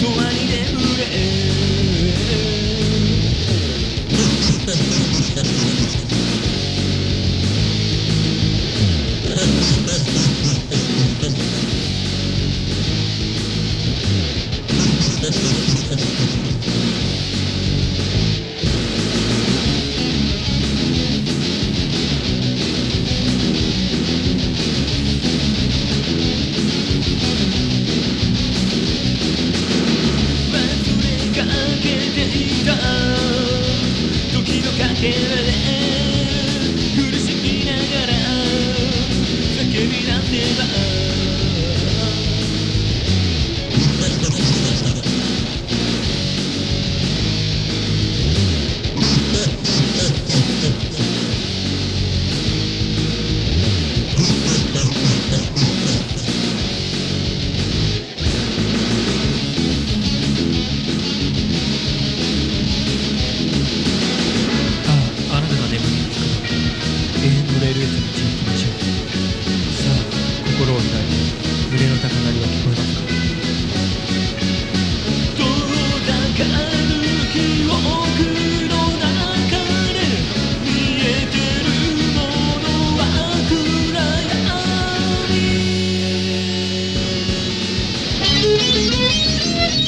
tu manito. Killing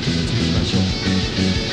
て続きましょう